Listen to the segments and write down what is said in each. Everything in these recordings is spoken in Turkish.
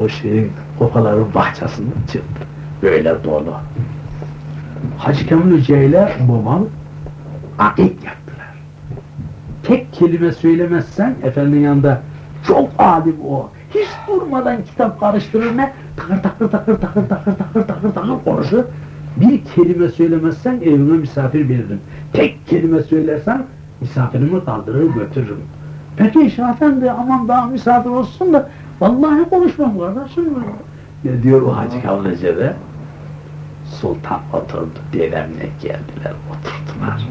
o şeyin kopaların bahçesinde çıktı. Böyle dolu. Hacı Kemal Hoca ile babam akik yaptılar. Tek kelime söylemezsen efendinin yanında çok alim o. Hiç durmadan kitap karıştırır ne? Takır takır takır takır takır takır takır takır konuşur. Bir kelime söylemezsen evime misafir veririm. Tek kelime söylersen misafirimi kaldırır götürürüm. Peki Şah Efendi aman daha misafir olsun da vallahi konuşmam kardeşim. Ne diyor o Hacı Kemal Hoca da? Sultan oturdu, dedemle geldiler, oturdular.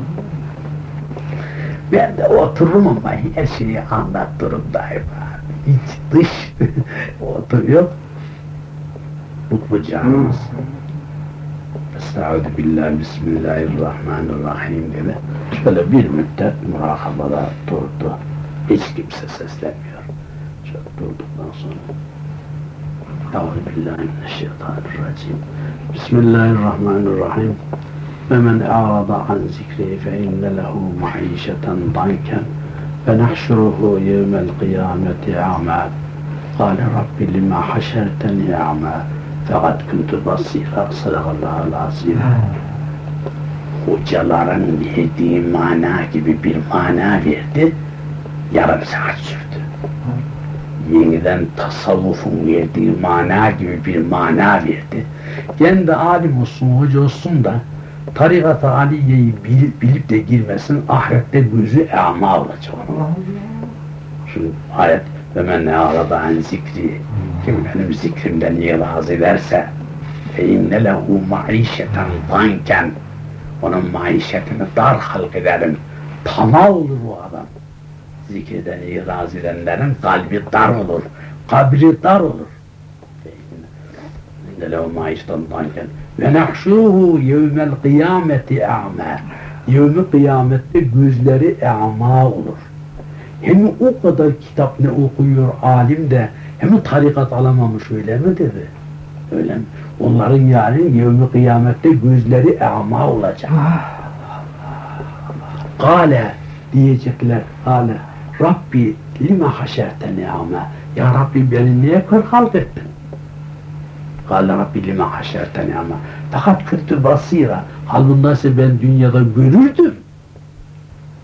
Ben de otururum ama her şeyi anlattırım daima. İç dış oturuyor. Mutlu canımız. Estaizu billah, bismillahirrahmanirrahim dedi. Şöyle bir müddet murakabada durdu. Hiç kimse seslenmiyor. Şöyle durduktan sonra Euzubillahimineşşeytanirracim. Bismillahirrahmanirrahim. Ve men a'rada an zikri fe inne lehu ma'işeten danken ve nahşuruhu yevmel kıyameti a'ma. Kale Rabbi lima haşerteni a'ma. Fakat kuntu basira. Sadakallahul azim. Hocaların verdiği mana gibi bir mana verdi. Yarım saat sürdü yeniden tasavvufun verdiği mana gibi bir mana verdi. Kendi alim olsun, hoca olsun da tarikat-ı aliyeyi bilip, bilip de girmesin, ahirette gözü e'ma olacak. Şimdi ayet ve men ne arada zikri kim benim zikrimden iraz ederse fe inne lehu maişeten danken onun maişetini dar halk ederim. Tama olur o adam zikreden, iraz edenlerin kalbi dar olur, kabri dar olur. İndelev maiştandanken ve nahşuhu yevmel kıyameti a'ma yevmi kıyamette gözleri e'ma olur. Hem o kadar kitap ne okuyor alim de hem tarikat alamamış öyle mi dedi? Öyle mi? Onların yani yevmi kıyamette gözleri e'ma olacak. Kale diyecekler. Kale Rabbi lima haşerteni ama Ya Rabbi beni niye kör ettin? Kale Rabbi lima haşerteni ama fakat kötü basira halbundaysa ben dünyada görürdüm.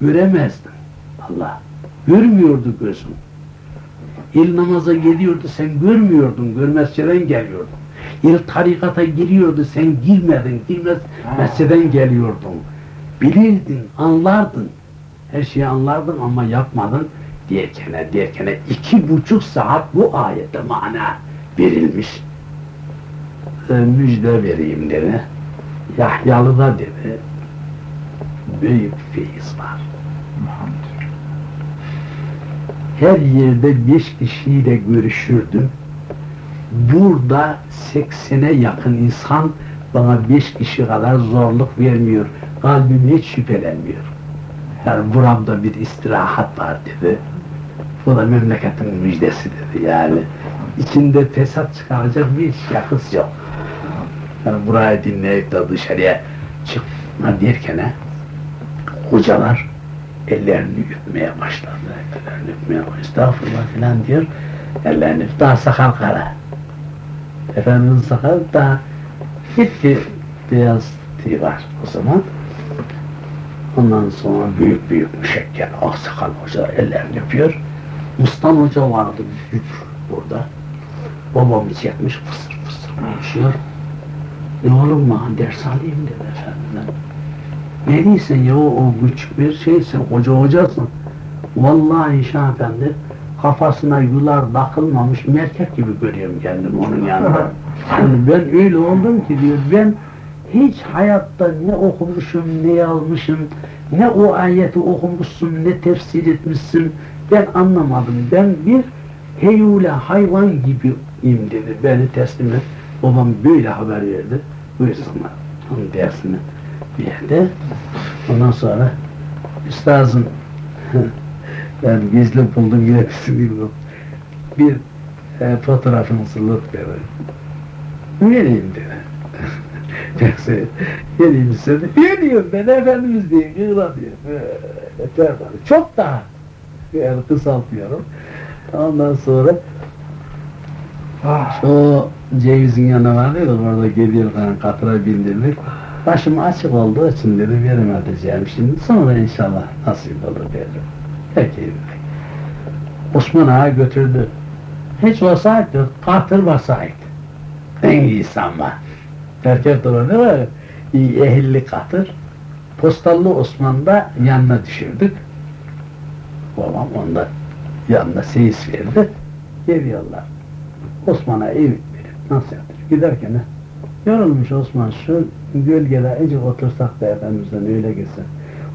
Göremezdim. Allah. Görmüyordu gözüm. İl namaza geliyordu sen görmüyordun. Görmezçeden geliyordun. İl tarikata giriyordu sen girmedin. Girmez mesceden geliyordun. Bilirdin, anlardın her şeyi anlardın ama yapmadın derkene derkene iki buçuk saat bu ayette mana verilmiş. E, müjde vereyim dedi. Yahyalı'da dedi. Büyük feyiz var. Her yerde beş kişiyle görüşürdüm. Burada seksene yakın insan bana beş kişi kadar zorluk vermiyor. Kalbim hiç şüphelenmiyor. Yani buramda bir istirahat var dedi. Bu da memleketin müjdesi dedi yani. içinde fesat çıkaracak bir şahıs yok. Yani burayı dinleyip de dışarıya çıkma derken hocalar ellerini öpmeye başladı. Ellerini öpmeye başladı. Estağfurullah filan diyor. Ellerini daha sakal kara. Efendimizin sakal daha gitti beyaz tüy var o zaman. Ondan sonra büyük büyük müşekkel Aksakal Hoca ellerini öpüyor. Mustan Hoca vardı büyük burada. Babam çekmiş fısır fısır konuşuyor. Ne olur mu ders alayım dedi efendimden. Ne değilsin ya o küçük bir şeysin, hoca hocasın. Vallahi Şah Efendi kafasına yular takılmamış merkep gibi görüyorum kendimi onun yanında. Yani ben öyle oldum ki diyor ben hiç hayatta ne okumuşum, ne yazmışım, ne o ayeti okumuşsun, ne tefsir etmişsin, ben anlamadım. Ben bir heyule hayvan gibiyim dedi, beni teslim et. Babam böyle haber verdi, buyursunlar onun dersini yerde. Ondan sonra üstazım, ben gizli buldum yine bilmiyorum. Bir e, fotoğrafınızı lütfen vereyim dedi. Yoksa geleyim de geliyorum ben Efendimiz diye kıyıla diyor. Yeter bana. Çok daha yani kısaltıyorum. Ondan sonra Ah. O cevizin yanına varıyorduk orada geliyorken katıra bindirdik. Başım açık olduğu için dedi veremeyeceğim şimdi sonra inşallah nasip olur dedim. Peki. Osman Ağa götürdü. Hiç vasaydı, katır vasaydı. En iyisi ama. Var? İyi ehilli katır. Postallı Osman'da yanına düşürdük. Babam onda yanına seyis verdi. Geliyorlar. Osman'a ev verip nasıl yaptır? Giderken he, yorulmuş Osman şu gölgede ecik otursak da Efendimiz'den öyle gitsin.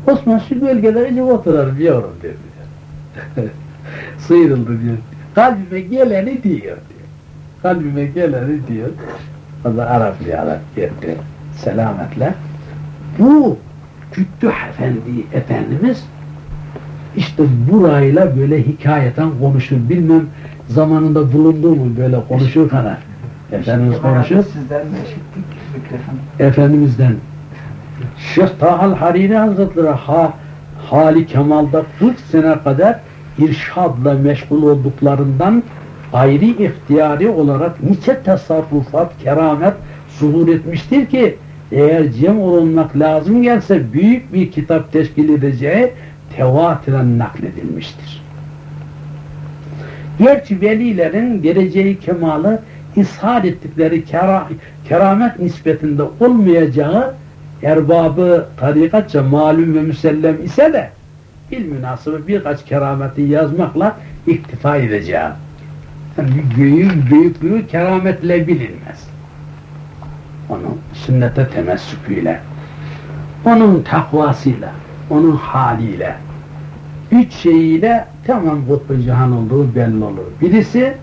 Osman şu gölgede ecik oturalım yavrum dedi. Sıyrıldı diyor. Kalbime geleni diyor diyor. Kalbime geleni diyor. Bir Arap gitti. Selametle. Bu Küttüh Efendi Efendimiz işte burayla böyle hikayeten konuşur. Bilmem zamanında bulundu mu böyle konuşur kana. Efendimiz konuşur. Efendimiz'den Şeyh Tahal Hariri Hazretleri ha, hali kemalda 40 sene kadar irşadla meşgul olduklarından ayrı ihtiyari olarak nice tasarrufat, keramet zuhur etmiştir ki eğer cem olunmak lazım gelse büyük bir kitap teşkil edeceği tevatiren nakledilmiştir. Gerçi velilerin geleceği kemalı ishar ettikleri kera, keramet nispetinde olmayacağı erbabı tarikatça malum ve müsellem ise de bil münasebı birkaç kerameti yazmakla iktifa edeceğim. Göğün büyüklüğü kerametle bilinmez. Onun sünnete temessüküyle, onun takvasıyla, onun haliyle, üç şeyiyle tamam kutbu cihan olduğu belli olur. Birisi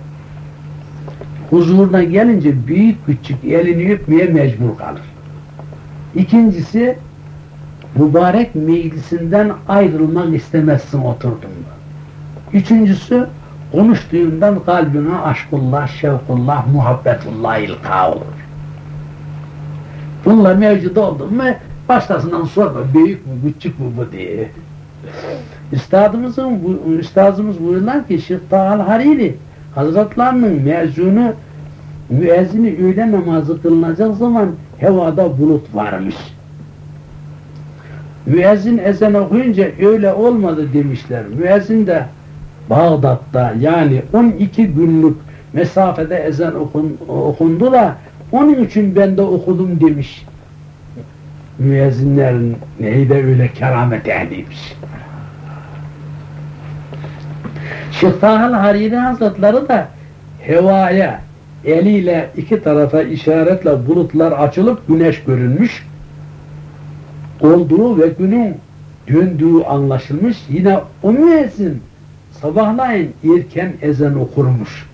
huzuruna gelince büyük küçük elini öpmeye mecbur kalır. İkincisi mübarek meclisinden ayrılmak istemezsin oturduğunda. Üçüncüsü konuştuğundan kalbine aşkullah, şevkullah, muhabbetullah ilka olur. Bunlar mevcut oldu mu başkasından sorma büyük mü küçük mü bu diye. Üstadımızın, bu- üstadımız buyurular ki Şeyh Tahal Hariri Hazretlerinin mezunu müezzini öğle namazı kılınacak zaman hevada bulut varmış. Müezzin ezan okuyunca öyle olmadı demişler. Müezzin de Bağdat'ta yani 12 günlük mesafede ezan okun, okundu da onun için ben de okudum demiş. Müezzinlerin neyde öyle keramet ehliymiş. Şeyh Tahal Hariri Hazretleri de hevaya eliyle iki tarafa işaretle bulutlar açılıp güneş görünmüş olduğu ve günün döndüğü anlaşılmış. Yine o müezzin sabahleyin erken ezan okurmuş.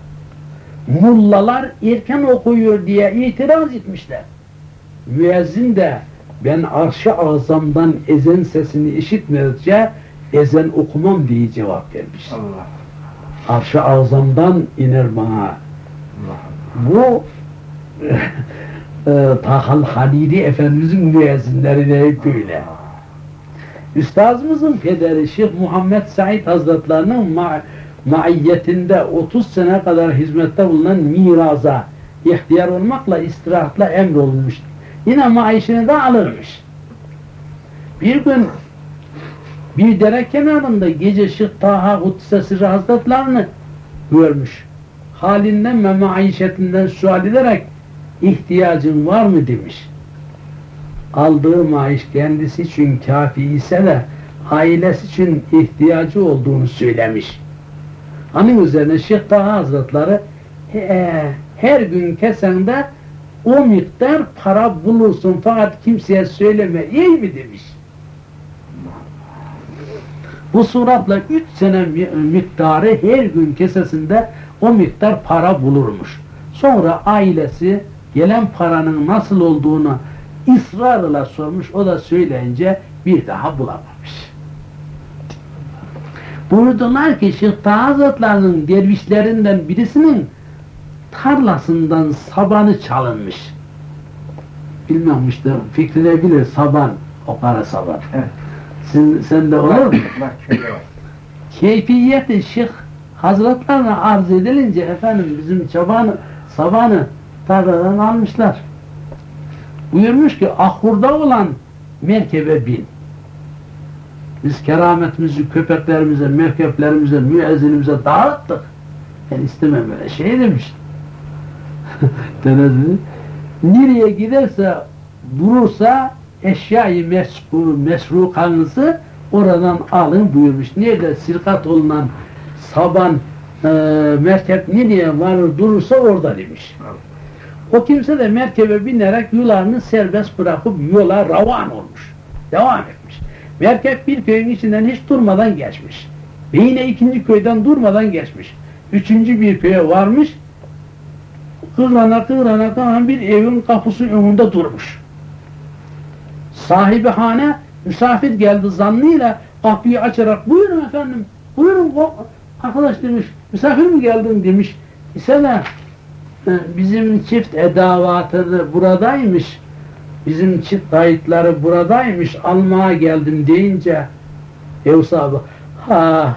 Mullalar erken okuyor diye itiraz etmişler. Müezzin de ben arş-ı azamdan ezan sesini işitmedikçe ezan okumam diye cevap vermiş. Allah. Arş-ı azamdan iner bana. Allah. Bu e, Tahal Halili Efendimizin müezzinleri hep böyle. Üstazımızın pederi Şeyh Muhammed Said Hazretlerinin ma maiyetinde 30 sene kadar hizmette bulunan miraza ihtiyar olmakla istirahatla emrolunmuş. Yine maişini de alırmış. Bir gün bir dere kenarında gece Şeyh Taha Sirri Hazretlerini görmüş. Halinden ve maişetinden sual ederek ihtiyacın var mı demiş. Aldığı maaş kendisi için kafi ise de ailesi için ihtiyacı olduğunu söylemiş. Onun üzerine Şeyh Taha Hazretleri "He, her gün kesende o miktar para bulursun fakat kimseye söyleme iyi mi demiş. Bu suratla üç sene mi- miktarı her gün kesesinde o miktar para bulurmuş. Sonra ailesi gelen paranın nasıl olduğunu ısrarla sormuş. O da söyleyince bir daha bulamamış. Buyurdular ki Şeyh Taha Hazretleri'nin dervişlerinden birisinin tarlasından sabanı çalınmış. Bilmem işte fikrine bilir saban, o kara saban. Evet. Sen, sen de olur mu? Keyfiyeti Şeyh Hazretlerine arz edilince efendim bizim çoban Sabahını tarladan almışlar. Buyurmuş ki ahurda olan merkebe bin. Biz kerametimizi köpeklerimize, merkeplerimize, müezzinimize dağıttık. Ben istemem böyle şey demiş. Denedi. Nereye giderse durursa eşyayı mesru, mesrukanızı oradan alın buyurmuş. Nerede sirkat olunan saban e, merkep nereye varır durursa orada demiş. O kimse de merkebe binerek yularını serbest bırakıp yola ravan olmuş. Devam etmiş. Merkep bir köyün içinden hiç durmadan geçmiş. Ve yine ikinci köyden durmadan geçmiş. Üçüncü bir köye varmış. Kıvrana kıvrana kıvrana bir evin kapısı önünde durmuş. Sahibi hane misafir geldi zannıyla kapıyı açarak buyurun efendim buyurun arkadaş demiş misafir mi geldin demiş. İse de bizim çift edavatı buradaymış bizim çift kayıtları buradaymış almaya geldim deyince Yavuz abi ha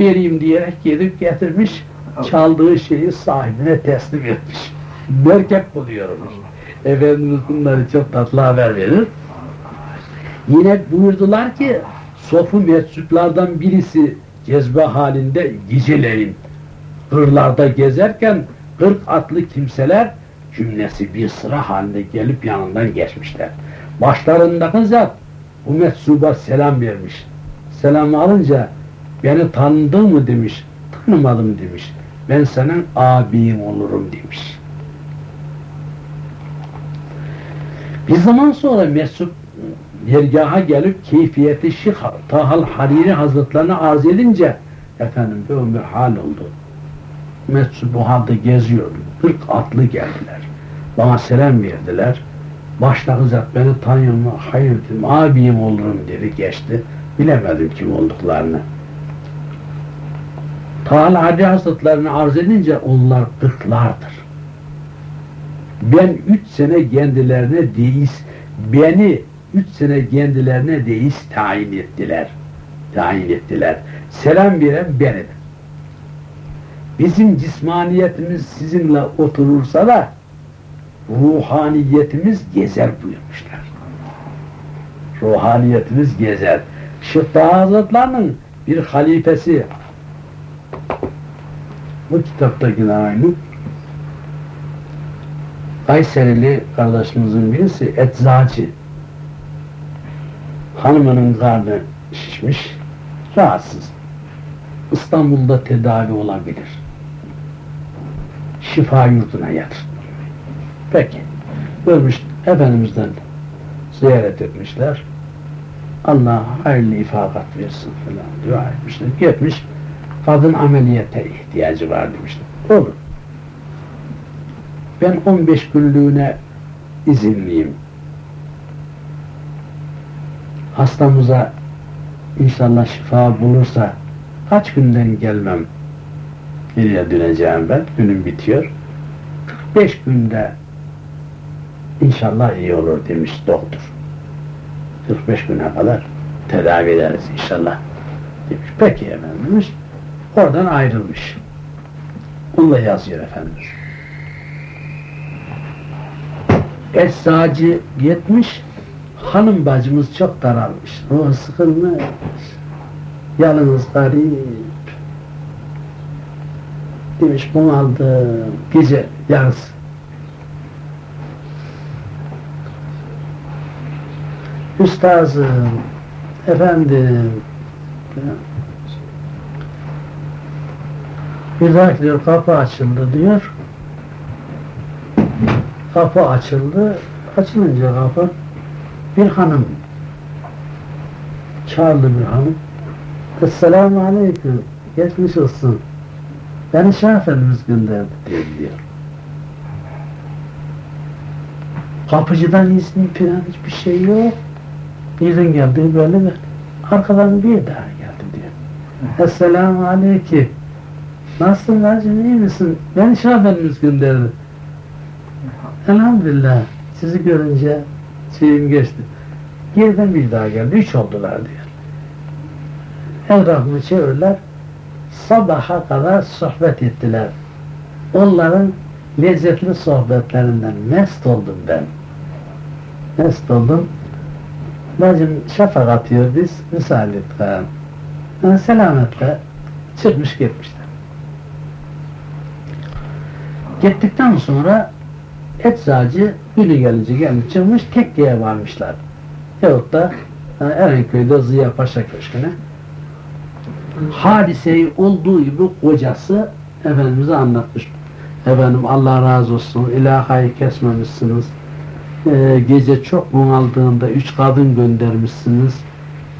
vereyim diyerek gidip getirmiş çaldığı şeyi sahibine teslim etmiş. Merkep buluyormuş. Efendimiz bunları çok tatlı haber verir. Yine buyurdular ki sofu meczuplardan birisi cezbe halinde geceleyin kırlarda gezerken kırk atlı kimseler cümlesi bir sıra halinde gelip yanından geçmişler. Başlarındaki zat bu metsuba selam vermiş. Selamı alınca beni tanıdın mı demiş. Tanımadım demiş. Ben senin abin olurum demiş. Bir zaman sonra Mesut yergaha gelip keyfiyeti Şeyh Tahal Hariri Hazretlerine arz edince efendim bir hal oldu. Mesut bu halde geziyordu. Kırk atlı geldiler. Bana selam verdiler. Baştaki zat beni tanıyor mu? Hayır dedim. Abim olurum dedi geçti. Bilemedim kim olduklarını. Teala Hadi Hazretlerini arz edince onlar kırklardır. Ben üç sene kendilerine deist, beni üç sene kendilerine deist tayin ettiler. Tayin ettiler. Selam veren benim. Bizim cismaniyetimiz sizinle oturursa da ruhaniyetimiz gezer buyurmuşlar. Ruhaniyetimiz gezer. Şıhta Hazretlerinin bir halifesi. Bu kitaptaki aynı. Kayserili kardeşimizin birisi eczacı. Hanımının karnı şişmiş rahatsız. İstanbul'da tedavi olabilir şifa yurduna yatır peki ölmüş Efendimiz'den ziyaret etmişler Allah hayırlı ifakat versin falan dua etmişler gitmiş kadın ameliyete ihtiyacı var demişler. Olur. Ben 15 günlüğüne izinliyim. Hastamıza inşallah şifa bulursa kaç günden gelmem nereye döneceğim ben? Günüm bitiyor. 45 günde inşallah iyi olur demiş doktor. 45 güne kadar tedavi ederiz inşallah demiş. Peki efendim oradan ayrılmış. Onunla yazıyor Efendimiz. Eczacı yetmiş, hanım bacımız çok daralmış. Ruhu sıkılmış. Yalnız garip. Demiş bunaldım. Gece yarısı. Üstazım, efendim, bir diyor kapı açıldı diyor. Kapı açıldı. Açılınca kapı bir hanım çağırdı bir hanım. Esselamu Aleyküm. Geçmiş olsun. Beni Şah Efendimiz gönderdi diyor. Kapıcıdan izni falan hiçbir şey yok. Nereden geldiği belli mi? Arkadan bir daha geldi diyor. Esselamu Aleyküm. Nasılsın bacım iyi misin? Beni Şah Efendimiz gönderdi. Elhamdülillah sizi görünce şeyim geçti. Geriden bir daha geldi. Üç oldular diyor. Etrafımı çevirdiler. Sabaha kadar sohbet ettiler. Onların lezzetli sohbetlerinden mest oldum ben. Mest oldum. Bacım şafak atıyor biz misal et. Ha, selametle çıkmış gitmişler. Gittikten sonra eczacı günü gelince gelmiş çıkmış tekkeye varmışlar. Yahut da ha, Erenköy'de Ziya Paşa Köşkü'ne. Hadiseyi olduğu gibi kocası Efendimiz'e anlatmış. Efendim Allah razı olsun, ilahayı kesmemişsiniz. Ee, gece çok bunaldığında üç kadın göndermişsiniz.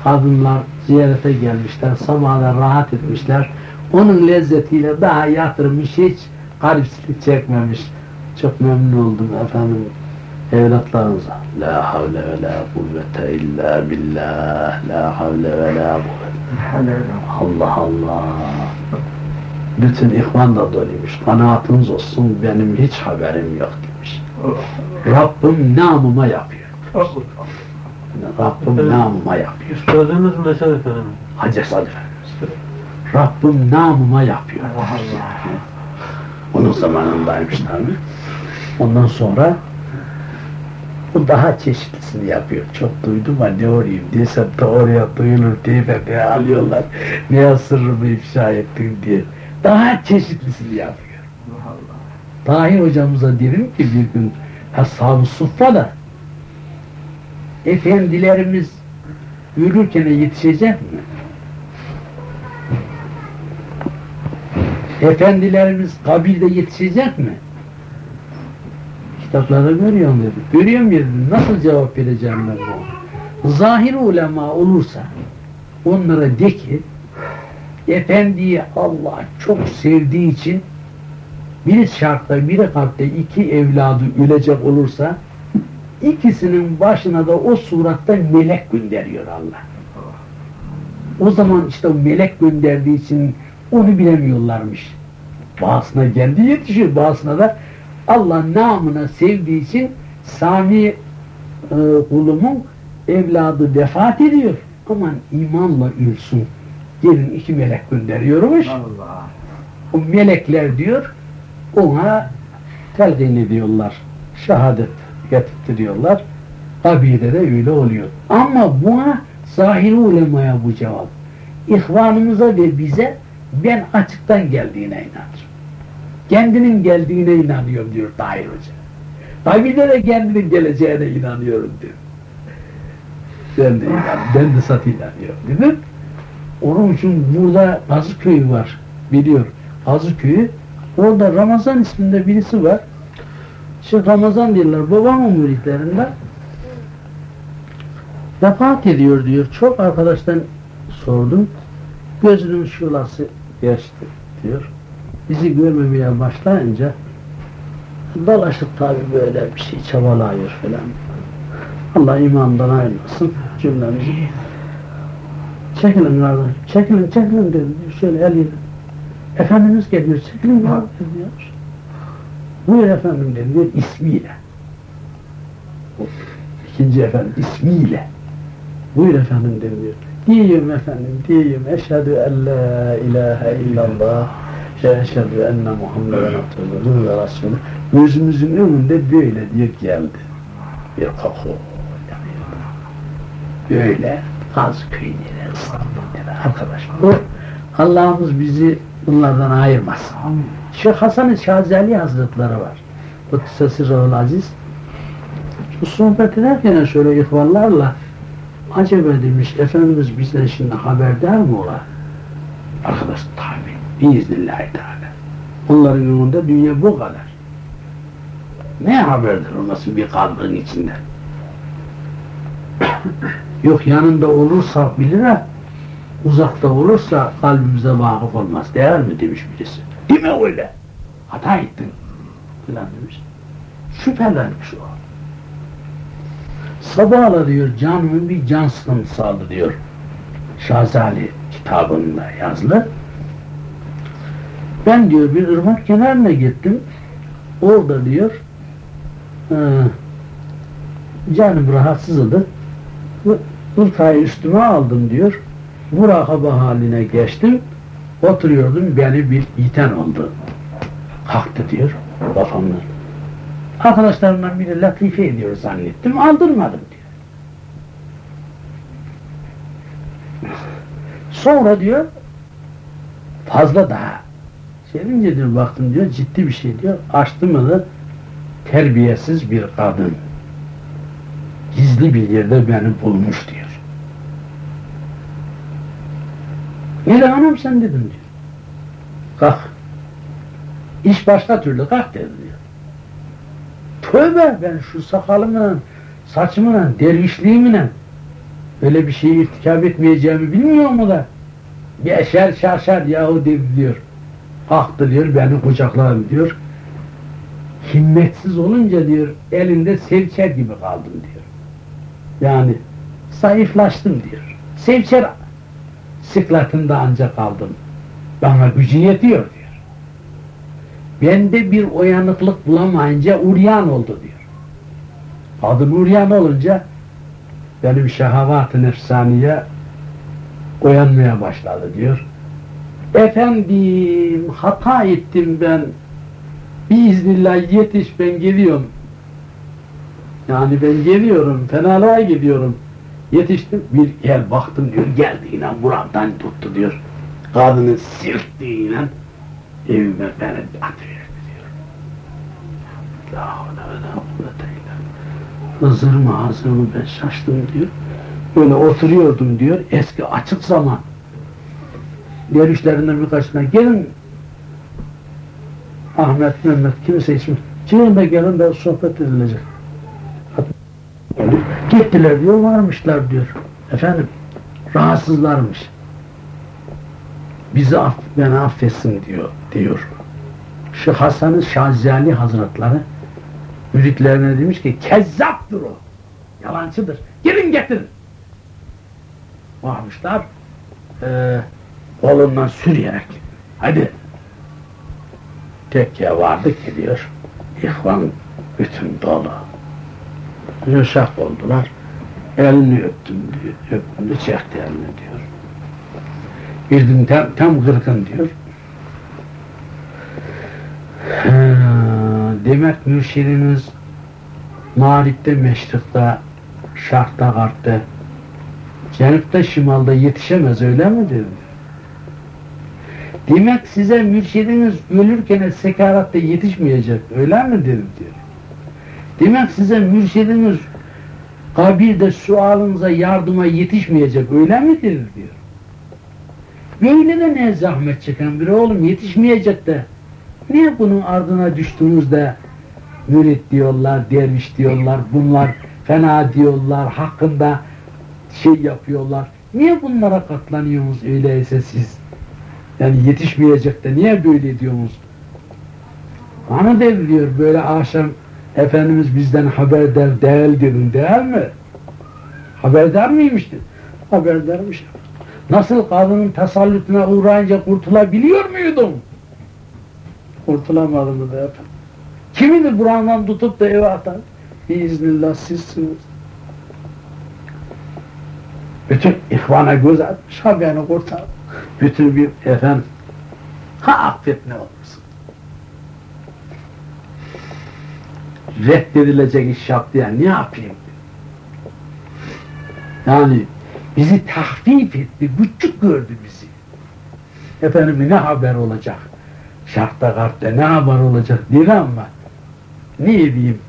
Kadınlar ziyarete gelmişler, sabahlar rahat etmişler. Onun lezzetiyle daha yatırmış, hiç garipsizlik çekmemiş. Çok memnun oldum efendim evlatlarınıza. La havle ve la kuvvete illa billah. La havle ve la kuvvete. Allah Allah. Bütün ihvan da doluymuş. Kanaatınız olsun benim hiç haberim yok demiş. Rabbim namıma yapıyor. Rabbim namıma yapıyor. Üstadımız Mesel Efendi. Hacı Sadı Rabbim namıma yapıyor. Onun zamanındaymış tabi. Ondan sonra bu daha çeşitlisini yapıyor. Çok duydum ama ne olayım diye de oraya duyulur diye de ne alıyorlar. Ne sırrımı ifşa ettin diye. Daha çeşitlisini yapıyor. Tahir hocamıza derim ki bir gün Ashab-ı Suffa'da efendilerimiz yürürken yetişecek mi? Efendilerimiz kabirde yetişecek mi? Kitaplarda görüyorum dedi. Görüyorum dedi. Nasıl cevap vereceğim ben bu? Zahir ulema olursa onlara de ki Efendiyi Allah çok sevdiği için biri şartta biri kalpte iki evladı ölecek olursa ikisinin başına da o suratta melek gönderiyor Allah. O zaman işte melek gönderdiği için onu bilemiyorlarmış. Bazısına kendi yetişiyor, bazısına da Allah namına sevdiği için Sami e, kulumun evladı vefat ediyor. Aman imanla ölsün. Gelin iki melek gönderiyormuş. Allah. O melekler diyor ona telkin ediyorlar. Şehadet getirtiyorlar. Kabirde de öyle oluyor. Ama buna zahiri ulemaya bu cevap. İhvanımıza ve bize ben açıktan geldiğine inanırım. Kendinin geldiğine inanıyorum diyor Tahir Hoca. Kabirde de kendinin geleceğine inanıyorum diyor. Ben de inanıyorum. Ben de sat inanıyorum. Değil? Onun için burada Kazıköy var. Biliyor. Kazıköy'ü orada Ramazan isminde birisi var. Şey Ramazan diyorlar. Babamın müritlerinden vefat ediyor diyor. Çok arkadaştan sordum. Gözünün şulası geçti diyor. Bizi görmemeye başlayınca dolaşıp tabi böyle bir şey çabalıyor falan. Allah imandan ayırmasın cümlemizi. Çekilin kardeşim, çekilin, çekilin dedi. Şöyle el yedi. Efendimiz geliyor, çekilin diyor. Buyur efendim dedi, ismiyle. O, İkinci efendim, ismiyle. Buyur efendim dedi. Diyeyim efendim, diyeyim. Eşhedü en la ilahe illallah ve eşhedü enne Muhammeden Abdülhamid ve Resulü. Gözümüzün önünde böyle diyor geldi. Bir koku. Böyle Kazköy'de, İstanbul'da arkadaş. Bu Allah'ımız bizi bunlardan ayırmasın. Şeyh Hasan-ı Şazeli Hazretleri var. Kutsesi Rahul Aziz. Bu sohbet ederken şöyle ihvallarla acaba demiş Efendimiz bizden şimdi haberdar mı ola? Arkadaş tabi. Biiznillahü teala. Onların önünde dünya bu kadar. Ne haberdar olmasın bir kalbin içinde? Yok yanında olursa bilir ha, uzakta olursa kalbimize vakıf olmaz. Değer mi demiş birisi. Değil mi öyle? Hata ettin. Filan demiş. Şüphelenmiş o. Sabahla diyor canımın bir can aldı diyor. Şazali kitabında yazılı. Ben diyor bir ırmak kenarına gittim. Orada diyor e, canım rahatsızdı. Hırkayı üstüme aldım diyor. Murakaba haline geçtim. Oturuyordum beni bir iten oldu. Kalktı diyor. Kafamdan. Arkadaşlarımdan biri latife ediyor zannettim, aldırmadım diyor. Sonra diyor, fazla daha Gelince diyor baktım diyor ciddi bir şey diyor. Açtı mı da terbiyesiz bir kadın. Gizli bir yerde beni bulmuş diyor. Ne anam sen dedim diyor. Kalk. İş başka türlü kalk dedi diyor. Tövbe ben şu sakalımla, saçımla, dervişliğimle öyle bir şeyi irtikap etmeyeceğimi bilmiyor mu da? Yaşar şaşar yahu dedi diyor. Kalktı diyor, beni kucakladı diyor. Himmetsiz olunca diyor, elinde sevçer gibi kaldım diyor. Yani zayıflaştım diyor. Sevçer sıklatında ancak kaldım. Bana gücü yetiyor diyor. Bende bir uyanıklık bulamayınca uryan oldu diyor. Adım uryan olunca benim şehavat-ı nefsaniye uyanmaya başladı diyor. Efendim hata ettim ben. Biiznillah yetiş ben geliyorum. Yani ben geliyorum, fenalığa gidiyorum. Yetiştim, bir gel baktım diyor, geldiğine buradan tuttu diyor. Kadını silktiğine evime beni atıverdi diyor. La havle ve la kuvvete. Hazır mı hazır mı ben şaştım diyor. Böyle oturuyordum diyor, eski açık zaman dervişlerinden birkaçına gelin Ahmet, Mehmet kimse gelin de gelin de sohbet edilecek. Gittiler diyor, varmışlar diyor. Efendim, rahatsızlarmış. Bizi aff, beni affetsin diyor, diyor. Şu Hasan-ı Şazali Hazretleri müritlerine demiş ki, kezzaptır o, yalancıdır, gelin getirin. Varmışlar, eee kolundan sürüyerek hadi. Tekkeye vardık gidiyor. İhvan bütün dolu. Yumuşak oldular. Elini öptüm diyor. Öptüm de çekti elini diyor. Girdim tam, tam kırkın diyor. Demek mürşidiniz mağripte meşrikta şarkta kartta Cenupta şimalda yetişemez öyle mi dedi. Demek size mürşidiniz ölürken sekaratta yetişmeyecek, öyle mi dedim diyor. Demek size mürşidiniz kabirde sualınıza yardıma yetişmeyecek, öyle mi dedim diyor. Böyle de ne zahmet çeken bir oğlum yetişmeyecek de niye bunun ardına düştüğünüzde mürit diyorlar, derviş diyorlar, bunlar fena diyorlar, hakkında şey yapıyorlar. Niye bunlara katlanıyorsunuz öyleyse siz? Yani yetişmeyecek de niye böyle diyorsunuz? Bana diyor böyle akşam Efendimiz bizden haberdar değil dedim değil mi? Haberdar mıymıştı? Haberdarmış. Nasıl kadının tasallutuna uğrayınca kurtulabiliyor muydun? Kurtulamadım da efendim. Kimidir burandan tutup da eve atan? Biiznillah sizsiniz. Bütün ihvana göz atmış, ha beni kurtar. Bütün bir efendim, ha affet ne olursun. Reddedilecek iş yaptı ya, ne yapayım? Yani bizi tahfif etti, küçük gördü bizi. Efendim ne haber olacak? Şartta kartta ne haber olacak değil ama ne diyeyim?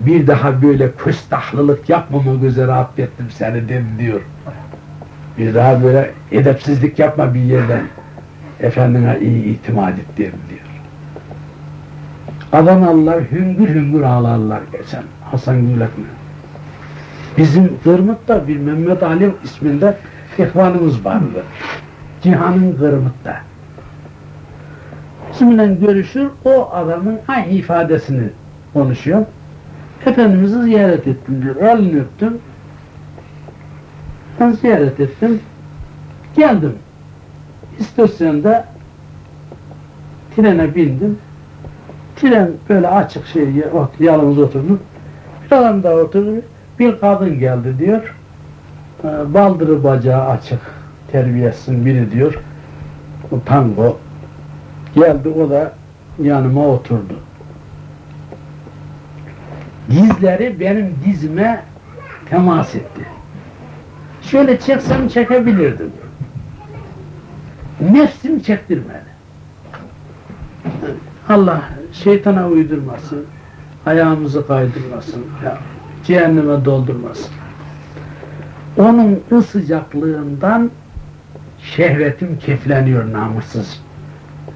bir daha böyle küstahlılık yapmamak üzere affettim seni dedi diyor. Bir daha böyle edepsizlik yapma bir yerden efendine iyi itimat et diyor. Adanalılar hüngür hüngür ağlarlar geçen Hasan Gülek'le. Bizim Kırmıt'ta bir Mehmet Ali isminde ihvanımız vardı. Cihan'ın Kırmıt'ta. Bizimle görüşür, o adamın aynı ifadesini konuşuyor. Efendimiz'i ziyaret ettim diyor. Elini öptüm. Ben ziyaret ettim. Geldim. İstasyonda trene bindim. Tren böyle açık şey, yalnız oturdum. Bir adam da oturdu. Bir kadın geldi diyor. Ee, baldırı bacağı açık. Terbiyesinin biri diyor. O tango. Geldi o da yanıma oturdu. Dizleri benim dizime temas etti. Şöyle çeksem çekebilirdim. Nefsim çektirmedi. Allah şeytana uydurmasın, ayağımızı kaydırmasın, ya, cehenneme doldurmasın. Onun ısıcaklığından şehvetim kefleniyor namussuz.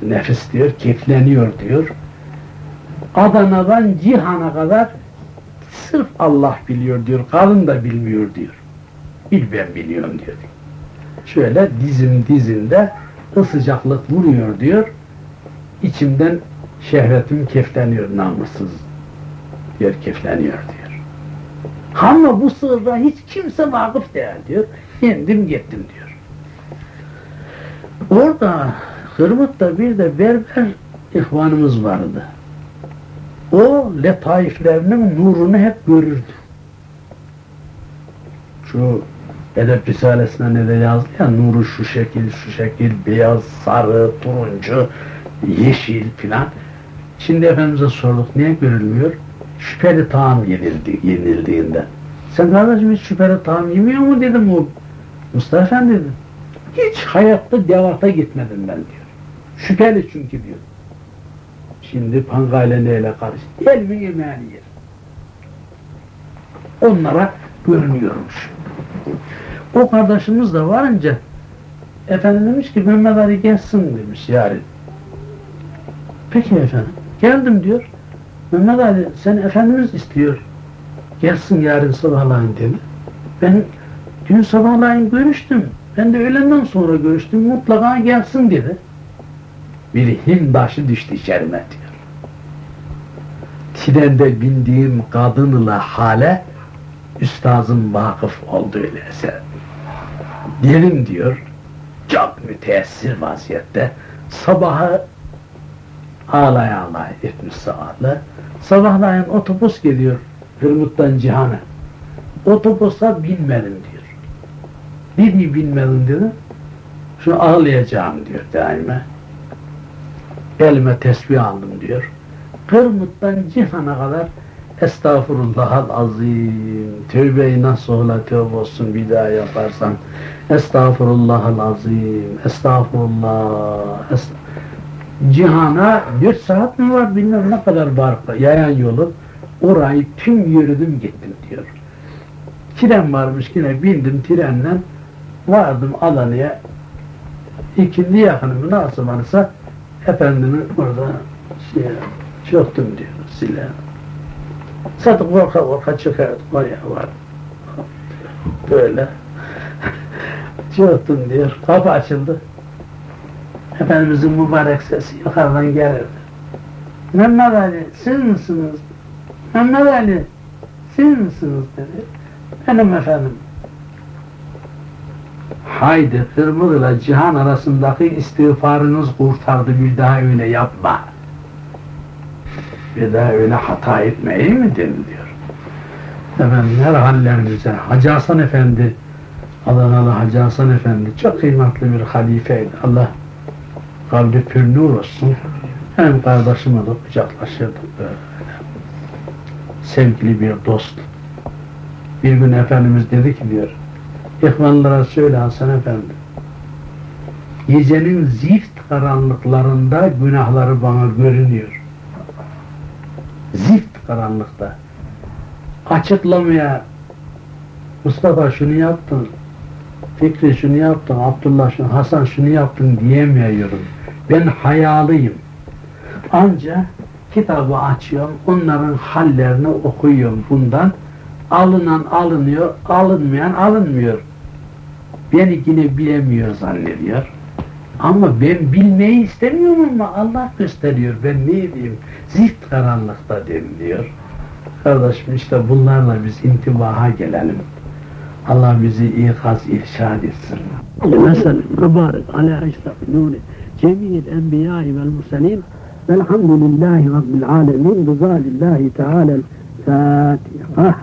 Nefis diyor, kefleniyor diyor. Adana'dan Cihan'a kadar sırf Allah biliyor diyor, kadın da bilmiyor diyor. Bil ben biliyorum diyor. Şöyle dizim dizinde ısıcaklık vuruyor diyor. İçimden şehvetim kefleniyor namussuz. Diyor kefleniyor diyor. Ama bu sırra hiç kimse vakıf değil diyor. Yendim gittim diyor. Orada Hırmut'ta bir de berber ihvanımız vardı. O letaiflerinin nurunu hep görürdü. Şu Edep Risalesi'ne ne de yazdı ya, nuru şu şekil, şu şekil, beyaz, sarı, turuncu, yeşil filan. Şimdi Efendimiz'e sorduk, niye görülmüyor? Şüpheli taam yenildi, yenildiğinde. Sen kardeşim hiç şüpheli taam yemiyor mu dedim o Mustafa Efendi dedim. Hiç hayatta devata gitmedim ben diyor. Şüpheli çünkü diyor. Şimdi pangayla neyle karıştı? Elmi yemeğini yer. Onlara görünüyormuş. O kardeşimiz de varınca efendim demiş ki Mehmet Ali gelsin demiş yarın. Peki efendim. Geldim diyor. Mehmet Ali sen Efendimiz istiyor. Gelsin yarın sabahlayın dedi. Ben dün sabahlayın görüştüm. Ben de öğlenden sonra görüştüm. Mutlaka gelsin dedi. Bir himdaşı düştü içerime diyor. Trende bindiğim kadınla hale üstazım vakıf oldu öyleyse. Diyelim diyor, çok müteessir vaziyette sabahı ağlay ağlay etmiş zavallı. Sabahleyin otobüs geliyor Hırmut'tan Cihan'a. Otobüse binmedim diyor. Diye binmedim dedi. Şu ağlayacağım diyor daima. Elime tesbih aldım diyor. Kırmut'tan Cihan'a kadar Estağfurullahal azim. Tövbeyi nasıl ola tövbe olsun bir daha yaparsan. Estağfurullahal azim. Estağfurullah. Est Cihana dört saat mi var bilmem ne kadar var yayan yolu. Orayı tüm yürüdüm gittim diyor. Tren varmış yine bindim trenle vardım Adana'ya. İkindi yakınımı nasıl varsa efendimi orada şey, çöktüm diyor silah. Zaten korka korka çıkardı oraya var. Böyle. Çöktüm diyor. Kapı açıldı. Efendimizin mübarek sesi yukarıdan gelirdi. Mehmet Ali siz misiniz? Mehmet Ali siz misiniz dedi. Benim efendim. Haydi Hırmızı'la cihan arasındaki istiğfarınız kurtardı bir daha öyle yapma. Bir daha öyle hata etmeyi mi dedi diyor. Efendim her hallerinize Hacı Hasan Efendi Adanalı Hacı Hasan Efendi çok kıymetli bir halifeydi. Allah kalbi pür nur olsun. Hem kardeşime de kucaklaşırdık böyle. Sevgili bir dost. Bir gün Efendimiz dedi ki diyor, İhvanlara söyle Hasan Efendi, gecenin zift karanlıklarında günahları bana görünüyor. Karanlıkta. Açıklamaya Mustafa şunu yaptın, Fikri şunu yaptın, Abdullah şunu, Hasan şunu yaptın diyemiyorum. Ben hayalıyım. Ancak kitabı açıyorum, onların hallerini okuyorum bundan. Alınan alınıyor, alınmayan alınmıyor. Beni yine bilemiyor zannediyor. Ama ben bilmeyi istemiyorum ama Allah gösteriyor. Ben ne diyeyim? Zift karanlıkta deniliyor. Kardeşim işte bunlarla biz intibaha gelelim. Allah bizi ikaz, irşad etsin. Mesela mübarek ala eşraf nuri cemiyet enbiyayı vel mursalin velhamdülillahi rabbil alemin rıza lillahi teala Fatiha.